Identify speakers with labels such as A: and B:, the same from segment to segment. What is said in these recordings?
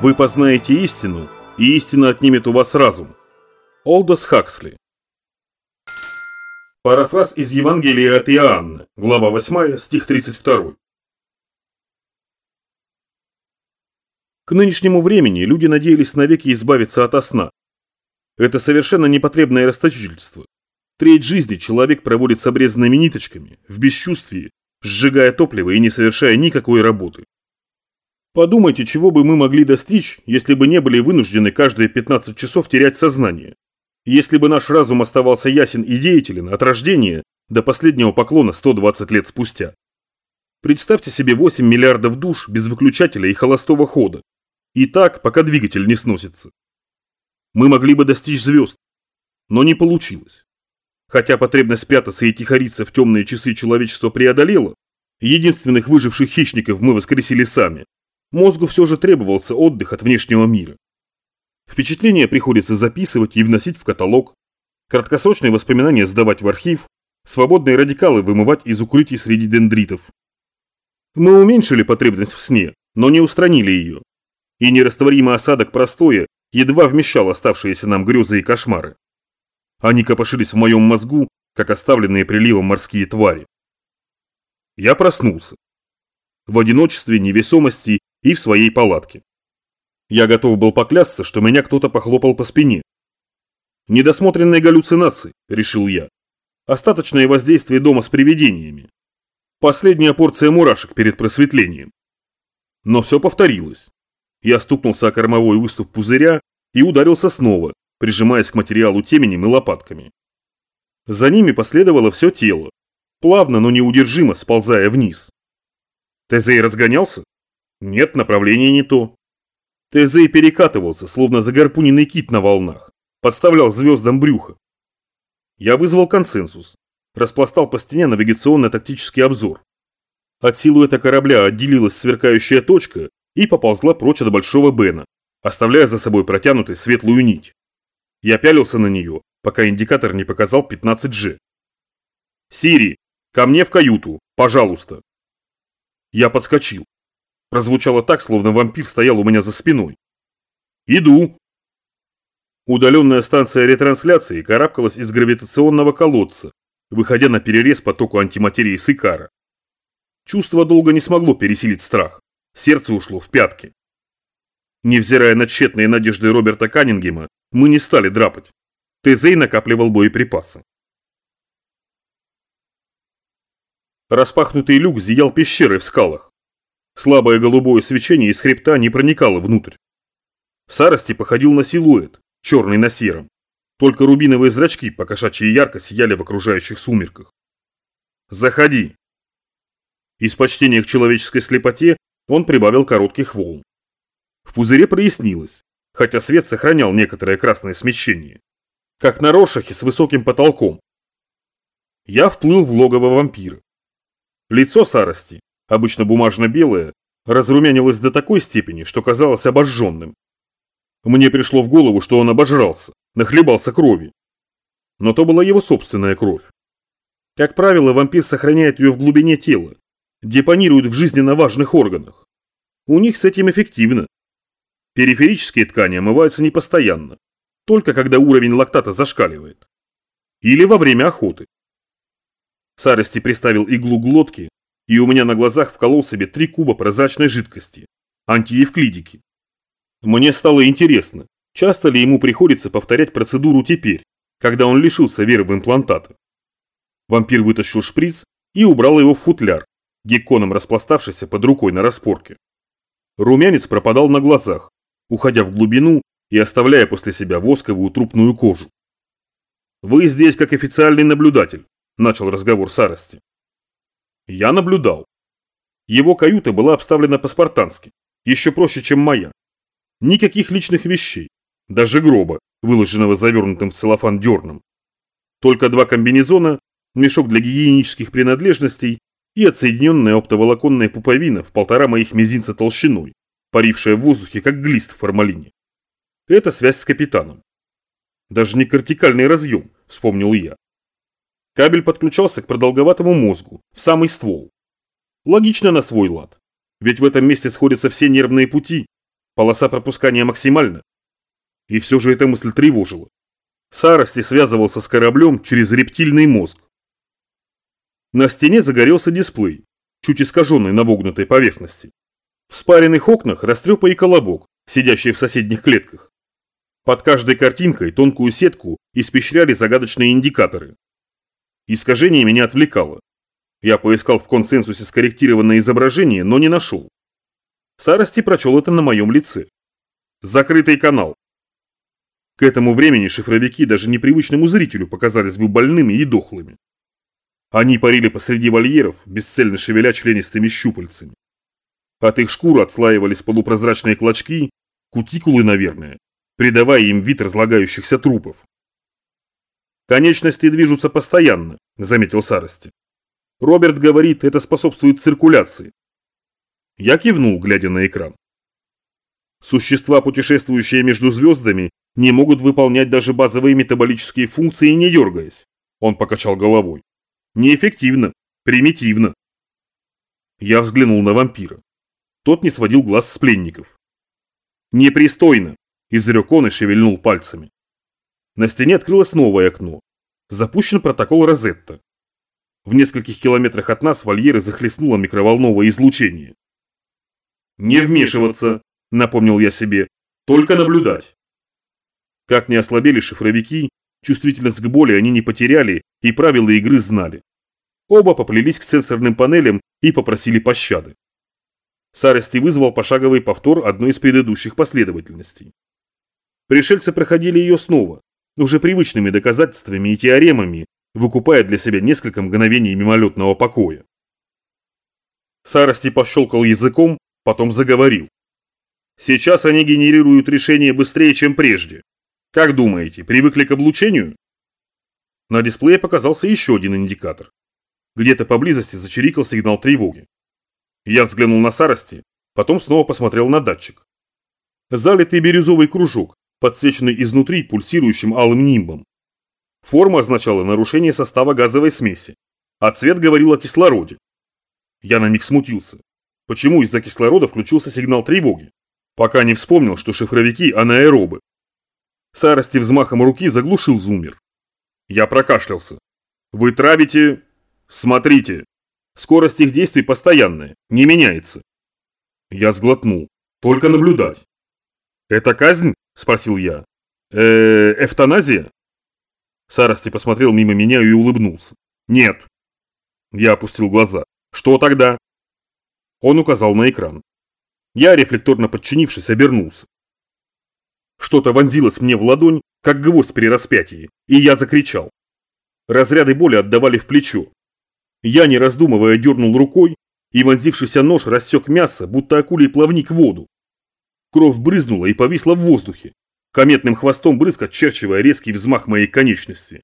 A: Вы познаете истину, и истина отнимет у вас разум. Олдос Хаксли. Парафраз из Евангелия от Иоанна, глава 8, стих 32. К нынешнему времени люди надеялись навеки избавиться от сна. Это совершенно непотребное расточительство. Треть жизни человек проводит с обрезанными ниточками, в бесчувствии, сжигая топливо и не совершая никакой работы. Подумайте, чего бы мы могли достичь, если бы не были вынуждены каждые 15 часов терять сознание. Если бы наш разум оставался ясен и деятелен от рождения до последнего поклона 120 лет спустя. Представьте себе 8 миллиардов душ без выключателя и холостого хода. И так, пока двигатель не сносится. Мы могли бы достичь звезд, но не получилось. Хотя потребность спрятаться и тихориться в темные часы человечество преодолело, единственных выживших хищников мы воскресили сами, Мозгу все же требовался отдых от внешнего мира. Впечатления приходится записывать и вносить в каталог, краткосрочные воспоминания сдавать в архив, свободные радикалы вымывать из укрытий среди дендритов. Мы уменьшили потребность в сне, но не устранили ее. И нерастворимый осадок простоя едва вмещал оставшиеся нам грезы и кошмары. Они копошились в моем мозгу, как оставленные приливом морские твари. Я проснулся. В одиночестве, невесомости и в своей палатке. Я готов был поклясться, что меня кто-то похлопал по спине. Недосмотренные галлюцинации, решил я. Остаточное воздействие дома с привидениями. Последняя порция мурашек перед просветлением. Но все повторилось. Я стукнулся о кормовой выступ пузыря и ударился снова, прижимаясь к материалу теменем и лопатками. За ними последовало все тело, плавно, но неудержимо сползая вниз. Тезей разгонялся? Нет, направление не то. Тезей перекатывался, словно загорпуненный кит на волнах. Подставлял звездам брюхо. Я вызвал консенсус. Распластал по стене навигационно-тактический обзор. От силуэта корабля отделилась сверкающая точка и поползла прочь от Большого Бена, оставляя за собой протянутой светлую нить. Я пялился на нее, пока индикатор не показал 15G. «Сири, ко мне в каюту, пожалуйста!» Я подскочил. Прозвучало так, словно вампир стоял у меня за спиной. «Иду!» Удаленная станция ретрансляции карабкалась из гравитационного колодца, выходя на перерез потоку антиматерии с Икара. Чувство долго не смогло пересилить страх. Сердце ушло в пятки. Невзирая на тщетные надежды Роберта Каннингема, мы не стали драпать. Тезей накапливал боеприпасы. Распахнутый люк зиял пещерой в скалах. Слабое голубое свечение из хребта не проникало внутрь. Сарости походил на силуэт, черный на сером. Только рубиновые зрачки покошачьи ярко сияли в окружающих сумерках. «Заходи!» Из почтения к человеческой слепоте он прибавил коротких волн. В пузыре прояснилось, хотя свет сохранял некоторое красное смещение. Как на рошахе с высоким потолком. Я вплыл в логово вампира. Лицо Сарости, обычно бумажно-белое, разрумянилось до такой степени, что казалось обожженным. Мне пришло в голову, что он обожрался, нахлебался крови. Но то была его собственная кровь. Как правило, вампир сохраняет ее в глубине тела, депонирует в жизненно важных органах. У них с этим эффективно. Периферические ткани омываются непостоянно, только когда уровень лактата зашкаливает. Или во время охоты. Сарости приставил иглу глотки и у меня на глазах вколол себе три куба прозрачной жидкости, антиевклидики. Мне стало интересно, часто ли ему приходится повторять процедуру теперь, когда он лишился веры в имплантаты. Вампир вытащил шприц и убрал его в футляр, гекконом распластавшийся под рукой на распорке. Румянец пропадал на глазах, уходя в глубину и оставляя после себя восковую трупную кожу. «Вы здесь как официальный наблюдатель», – начал разговор Сарости. Я наблюдал. Его каюта была обставлена по-спартански, еще проще, чем моя. Никаких личных вещей, даже гроба, выложенного завернутым в целлофан дерном. Только два комбинезона, мешок для гигиенических принадлежностей и отсоединенная оптоволоконная пуповина в полтора моих мизинца толщиной, парившая в воздухе, как глист в формалине. Это связь с капитаном. Даже не кортикальный разъем, вспомнил я. Кабель подключался к продолговатому мозгу, в самый ствол. Логично на свой лад. Ведь в этом месте сходятся все нервные пути. Полоса пропускания максимальна. И все же эта мысль тревожила. Сарости связывался с кораблем через рептильный мозг. На стене загорелся дисплей, чуть искаженный на вогнутой поверхности. В спаренных окнах растрепа и колобок, сидящие в соседних клетках. Под каждой картинкой тонкую сетку испещряли загадочные индикаторы. Искажение меня отвлекало. Я поискал в консенсусе скорректированное изображение, но не нашел. Сарости прочел это на моем лице. Закрытый канал. К этому времени шифровики даже непривычному зрителю показались бы больными и дохлыми. Они парили посреди вольеров, бесцельно шевеля членистыми щупальцами. От их шкур отслаивались полупрозрачные клочки, кутикулы, наверное, придавая им вид разлагающихся трупов. «Конечности движутся постоянно», – заметил Сарости. «Роберт говорит, это способствует циркуляции». Я кивнул, глядя на экран. Существа, путешествующие между звездами, не могут выполнять даже базовые метаболические функции, не дергаясь. Он покачал головой. Неэффективно, примитивно. Я взглянул на вампира. Тот не сводил глаз с пленников. Непристойно, изрек он и шевельнул пальцами. На стене открылось новое окно. Запущен протокол Розетта. В нескольких километрах от нас вольеры захлестнуло микроволновое излучение. «Не вмешиваться», — напомнил я себе, — «только наблюдать». Как не ослабели шифровики, чувствительность к боли они не потеряли и правила игры знали. Оба поплелись к сенсорным панелям и попросили пощады. Сарости вызвал пошаговый повтор одной из предыдущих последовательностей. Пришельцы проходили ее снова, уже привычными доказательствами и теоремами, выкупая для себя несколько мгновений мимолетного покоя. Сарости пощелкал языком, потом заговорил. Сейчас они генерируют решения быстрее, чем прежде. Как думаете, привыкли к облучению? На дисплее показался еще один индикатор. Где-то поблизости зачирикал сигнал тревоги. Я взглянул на Сарости, потом снова посмотрел на датчик. Залитый бирюзовый кружок, подсвеченный изнутри пульсирующим алым нимбом. Форма означала нарушение состава газовой смеси, а цвет говорил о кислороде. Я на миг смутился. Почему из-за кислорода включился сигнал тревоги? Пока не вспомнил, что шифровики анаэробы. Сарости взмахом руки заглушил зумер. Я прокашлялся. Вы травите... Смотрите. Скорость их действий постоянная, не меняется. Я сглотнул. Только наблюдать. Это казнь? Спросил я. Э, эвтаназия? Сарости посмотрел мимо меня и улыбнулся. Нет. Я опустил глаза. Что тогда? Он указал на экран. Я, рефлекторно подчинившись, обернулся. Что-то вонзилось мне в ладонь, как гвоздь при распятии, и я закричал. Разряды боли отдавали в плечо. Я, не раздумывая, дернул рукой, и вонзившийся нож рассек мясо, будто акулий плавник в воду. Кровь брызнула и повисла в воздухе, кометным хвостом брызг очерчивая резкий взмах моей конечности.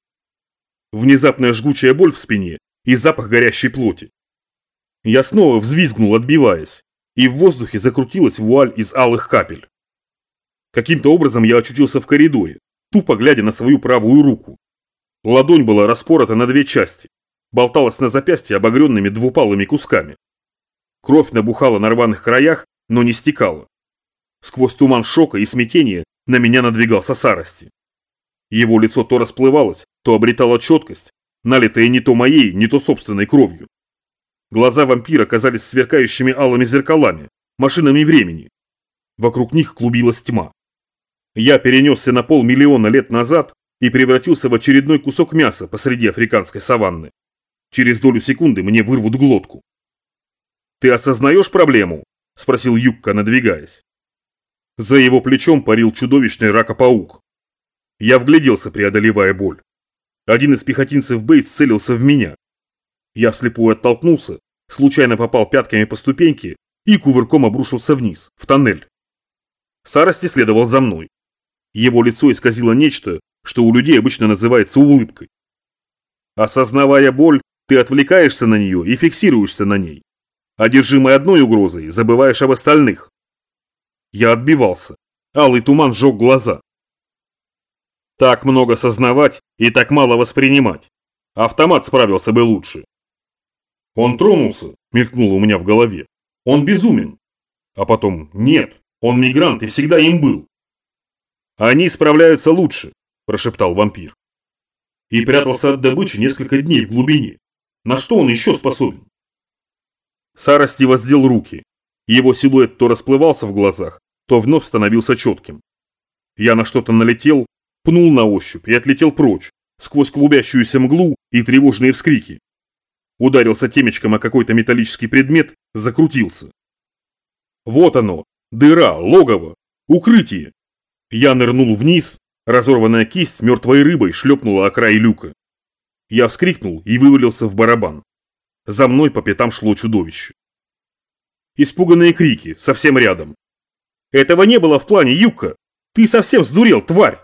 A: Внезапная жгучая боль в спине и запах горящей плоти. Я снова взвизгнул, отбиваясь, и в воздухе закрутилась вуаль из алых капель. Каким-то образом я очутился в коридоре, тупо глядя на свою правую руку. Ладонь была распорота на две части, болталась на запястье обогренными двупалыми кусками. Кровь набухала на рваных краях, но не стекала. Сквозь туман шока и смятения на меня надвигался Сарости. Его лицо то расплывалось, то обретало четкость, налитое не то моей, не то собственной кровью. Глаза вампира казались сверкающими алыми зеркалами, машинами времени. Вокруг них клубилась тьма. Я перенесся на полмиллиона лет назад и превратился в очередной кусок мяса посреди африканской саванны. Через долю секунды мне вырвут глотку. «Ты осознаешь проблему?» – спросил Юкка, надвигаясь. За его плечом парил чудовищный ракопаук. Я вгляделся, преодолевая боль. Один из пехотинцев Бейтс целился в меня. Я вслепую оттолкнулся, случайно попал пятками по ступеньке и кувырком обрушился вниз, в тоннель. Сарости следовал за мной. Его лицо исказило нечто, что у людей обычно называется улыбкой. Осознавая боль, ты отвлекаешься на нее и фиксируешься на ней. Одержимый одной угрозой, забываешь об остальных. Я отбивался. Алый туман сжег глаза. Так много сознавать и так мало воспринимать. Автомат справился бы лучше. Он тронулся, мелькнуло у меня в голове. Он безумен. А потом, нет, Он мигрант и всегда им был. Они справляются лучше, прошептал вампир. И прятался от добычи несколько дней в глубине. На что он еще способен? Сарости воздел руки. Его силуэт то расплывался в глазах, то вновь становился четким. Я на что-то налетел, пнул на ощупь и отлетел прочь, сквозь клубящуюся мглу и тревожные вскрики. Ударился темечком о какой-то металлический предмет, закрутился. Вот оно, дыра, логово, укрытие. Я нырнул вниз, разорванная кисть мертвой рыбой шлепнула о край люка. Я вскрикнул и вывалился в барабан. За мной по пятам шло чудовище. Испуганные крики, совсем рядом. «Этого не было в плане, Юка! Ты совсем сдурел, тварь!»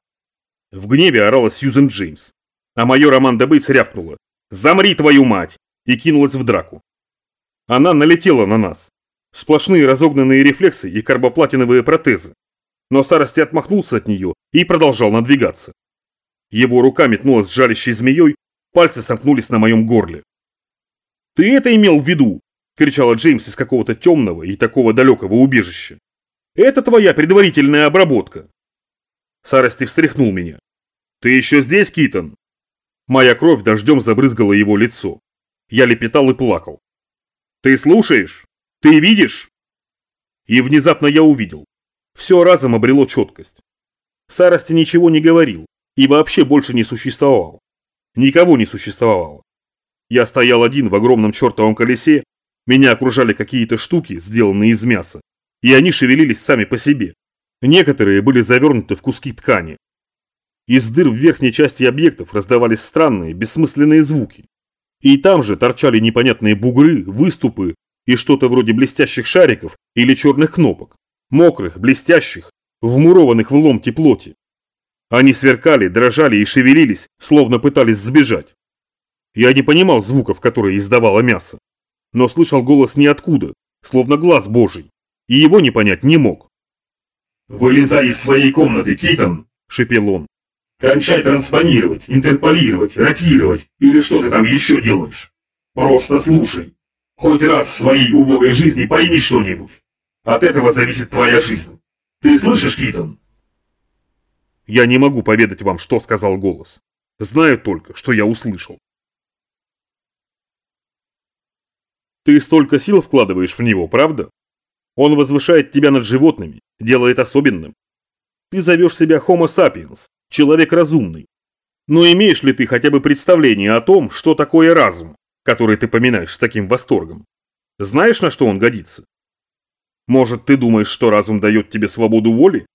A: В гневе орала Сьюзен Джеймс, а майор Аманда Бейтс рявкнула. «Замри, твою мать!» и кинулась в драку. Она налетела на нас. Сплошные разогнанные рефлексы и карбоплатиновые протезы. Но Сарости отмахнулся от нее и продолжал надвигаться. Его рука метнулась жалящей змеей, пальцы сомкнулись на моем горле. «Ты это имел в виду?» – кричала Джеймс из какого-то темного и такого далекого убежища. «Это твоя предварительная обработка». Сарости встряхнул меня. «Ты еще здесь, Китон?» Моя кровь дождем забрызгала его лицо. Я лепетал и плакал. «Ты слушаешь? Ты видишь?» И внезапно я увидел. Все разом обрело четкость. Сарости ничего не говорил и вообще больше не существовал. Никого не существовало. Я стоял один в огромном чертовом колесе, меня окружали какие-то штуки, сделанные из мяса, и они шевелились сами по себе. Некоторые были завернуты в куски ткани. Из дыр в верхней части объектов раздавались странные, бессмысленные звуки. И там же торчали непонятные бугры, выступы и что-то вроде блестящих шариков или черных кнопок, мокрых, блестящих, вмурованных в ломти плоти. Они сверкали, дрожали и шевелились, словно пытались сбежать. Я не понимал звуков, которые издавало мясо, но слышал голос ниоткуда, словно глаз божий, и его не понять не мог.
B: «Вылезай из своей комнаты, Китон!» – шепел он. Кончай транспонировать, интерполировать, ротировать или что ты там еще делаешь. Просто слушай. Хоть раз в своей убогой жизни пойми что-нибудь. От этого зависит твоя жизнь. Ты слышишь, Китон?
A: Я не могу поведать вам, что сказал голос. Знаю только, что я услышал. Ты столько сил вкладываешь в него, правда? Он возвышает тебя над животными, делает особенным. Ты зовешь себя Homo sapiens, человек разумный. Но имеешь ли ты хотя бы представление о том, что такое разум, который ты поминаешь с таким восторгом? Знаешь, на что он годится? Может, ты думаешь, что разум дает тебе свободу воли?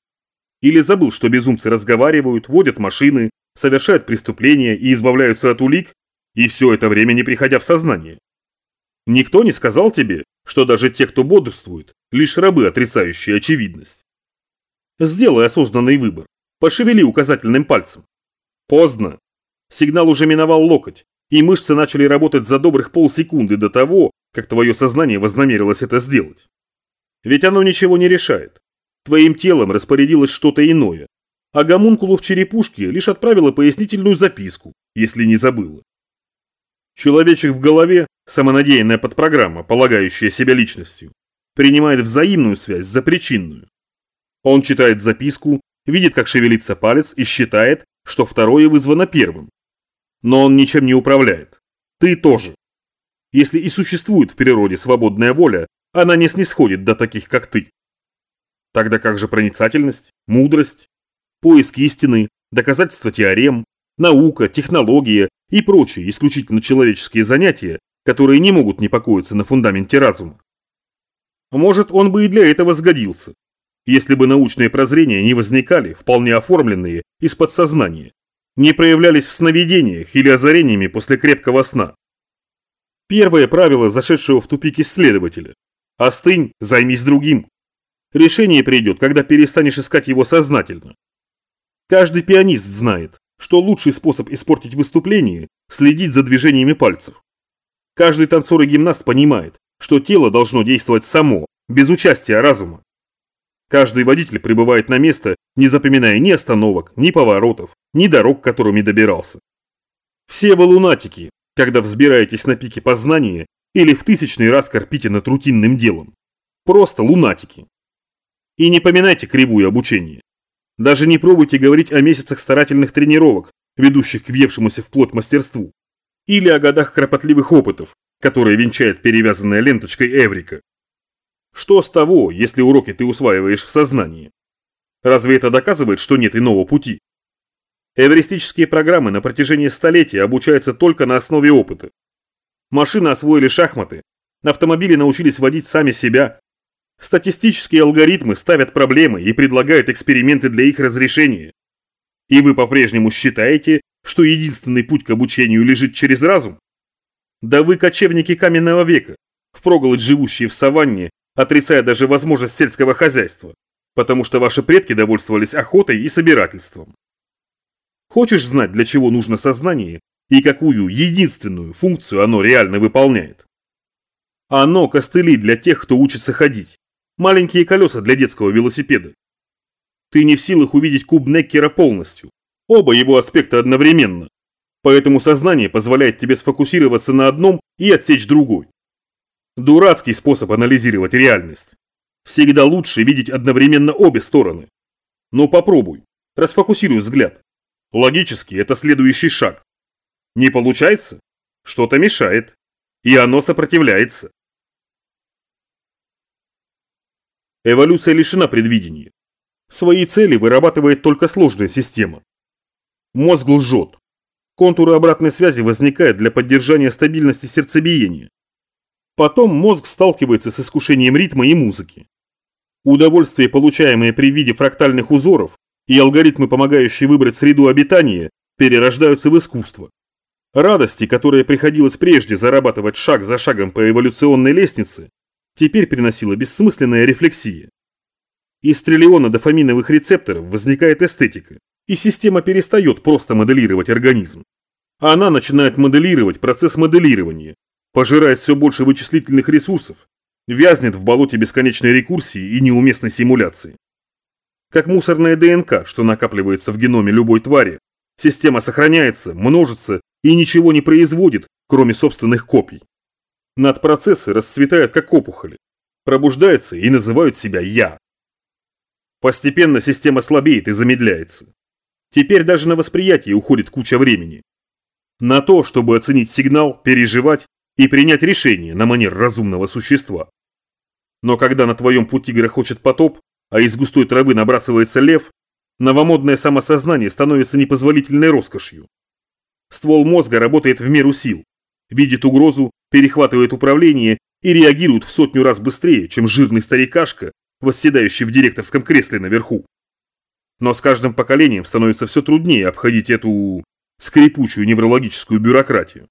A: Или забыл, что безумцы разговаривают, водят машины, совершают преступления и избавляются от улик, и все это время не приходя в сознание? Никто не сказал тебе, что даже те, кто бодрствует, лишь рабы, отрицающие очевидность. Сделай осознанный выбор. Пошевели указательным пальцем. Поздно. Сигнал уже миновал локоть, и мышцы начали работать за добрых полсекунды до того, как твое сознание вознамерилось это сделать. Ведь оно ничего не решает. Твоим телом распорядилось что-то иное, а гомункулу в черепушке лишь отправила пояснительную записку, если не забыла. Человечек в голове, самонадеянная подпрограмма, полагающая себя личностью, принимает взаимную связь за причинную. Он читает записку видит, как шевелится палец и считает, что второе вызвано первым. Но он ничем не управляет. Ты тоже. Если и существует в природе свободная воля, она не снисходит до таких, как ты. Тогда как же проницательность, мудрость, поиск истины, доказательства теорем, наука, технология и прочие исключительно человеческие занятия, которые не могут не покоиться на фундаменте разума? Может, он бы и для этого сгодился, если бы научные прозрения не возникали, вполне оформленные, из подсознания, не проявлялись в сновидениях или озарениями после крепкого сна. Первое правило зашедшего в тупик исследователя – остынь, займись другим. Решение придет, когда перестанешь искать его сознательно. Каждый пианист знает, что лучший способ испортить выступление – следить за движениями пальцев. Каждый танцор и гимнаст понимает, что тело должно действовать само, без участия разума. Каждый водитель прибывает на место, не запоминая ни остановок, ни поворотов, ни дорог, которыми добирался. Все вы лунатики, когда взбираетесь на пике познания или в тысячный раз корпите над рутинным делом. Просто лунатики. И не поминайте кривую обучение. Даже не пробуйте говорить о месяцах старательных тренировок, ведущих к въевшемуся вплоть мастерству. Или о годах кропотливых опытов, которые венчает перевязанная ленточкой Эврика. Что с того, если уроки ты усваиваешь в сознании? Разве это доказывает, что нет иного пути? Эвристические программы на протяжении столетий обучаются только на основе опыта. Машины освоили шахматы, автомобили научились водить сами себя. Статистические алгоритмы ставят проблемы и предлагают эксперименты для их разрешения. И вы по-прежнему считаете, что единственный путь к обучению лежит через разум? Да вы кочевники каменного века, впроголодь живущие в саванне, отрицая даже возможность сельского хозяйства, потому что ваши предки довольствовались охотой и собирательством. Хочешь знать, для чего нужно сознание и какую единственную функцию оно реально выполняет? Оно костыли для тех, кто учится ходить, маленькие колеса для детского велосипеда. Ты не в силах увидеть куб Неккера полностью, оба его аспекта одновременно, поэтому сознание позволяет тебе сфокусироваться на одном и отсечь другой. Дурацкий способ анализировать реальность. Всегда лучше видеть одновременно обе стороны. Но попробуй, расфокусируй взгляд. Логически это следующий шаг. Не получается? Что-то мешает. И оно сопротивляется. Эволюция лишена предвидения. Свои цели вырабатывает только сложная система. Мозг лжет. Контуры обратной связи возникают для поддержания стабильности сердцебиения. Потом мозг сталкивается с искушением ритма и музыки. Удовольствие, получаемое при виде фрактальных узоров, и алгоритмы, помогающие выбрать среду обитания, перерождаются в искусство. Радости, которые приходилось прежде зарабатывать шаг за шагом по эволюционной лестнице, теперь приносила бессмысленная рефлексия. Из триллиона дофаминовых рецепторов возникает эстетика, и система перестает просто моделировать организм. Она начинает моделировать процесс моделирования, пожирает все больше вычислительных ресурсов, вязнет в болоте бесконечной рекурсии и неуместной симуляции. Как мусорная ДНК, что накапливается в геноме любой твари, система сохраняется, множится и ничего не производит, кроме собственных копий. Надпроцессы расцветают как опухоли, пробуждаются и называют себя «я». Постепенно система слабеет и замедляется. Теперь даже на восприятие уходит куча времени. На то, чтобы оценить сигнал, переживать и принять решение на манер разумного существа. Но когда на твоем пути грохочет потоп, а из густой травы набрасывается лев, новомодное самосознание становится непозволительной роскошью. Ствол мозга работает в меру сил, видит угрозу, перехватывает управление и реагирует в сотню раз быстрее, чем жирный старикашка, восседающий в директорском кресле наверху. Но с каждым поколением становится все труднее обходить эту скрипучую неврологическую бюрократию.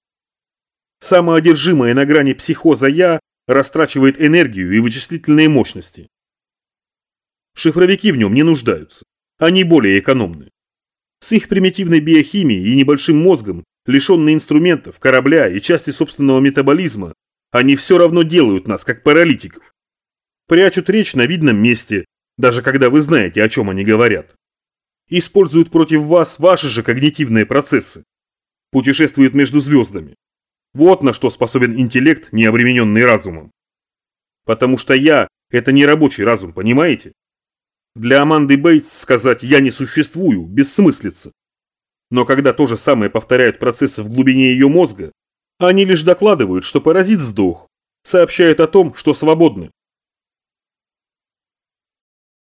A: Самоодержимое на грани психоза «я» растрачивает энергию и вычислительные мощности. Шифровики в нем не нуждаются. Они более экономны. С их примитивной биохимией и небольшим мозгом, лишенные инструментов, корабля и части собственного метаболизма, они все равно делают нас, как паралитиков. Прячут речь на видном месте, даже когда вы знаете, о чем они говорят. Используют против вас ваши же когнитивные процессы. Путешествуют между звездами. Вот на что способен интеллект, не обремененный разумом. Потому что я – это не рабочий разум, понимаете? Для Аманды Бейтс сказать «я не существую» бессмыслица. Но когда то же самое повторяют процессы в глубине ее мозга, они лишь докладывают, что паразит сдох, сообщают о том, что свободны.